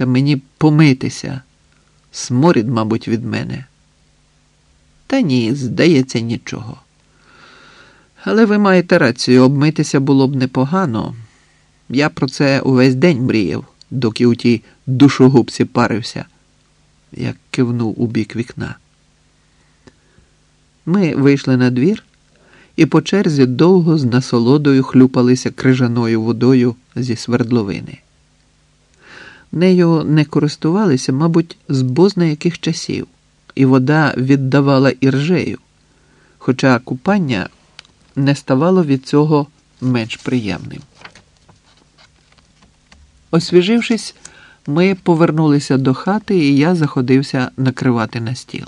Та мені помитися. Сморід, мабуть, від мене. Та ні, здається, нічого. Але ви маєте рацію, обмитися було б непогано. Я про це увесь день мріяв, доки у тій душогубці парився, як кивнув у бік вікна. Ми вийшли на двір і по черзі довго з насолодою хлюпалися крижаною водою зі свердловини. Нею не користувалися, мабуть, з бозна яких часів, і вода віддавала іржею, хоча купання не ставало від цього менш приємним. Освіжившись, ми повернулися до хати, і я заходився накривати на стіл.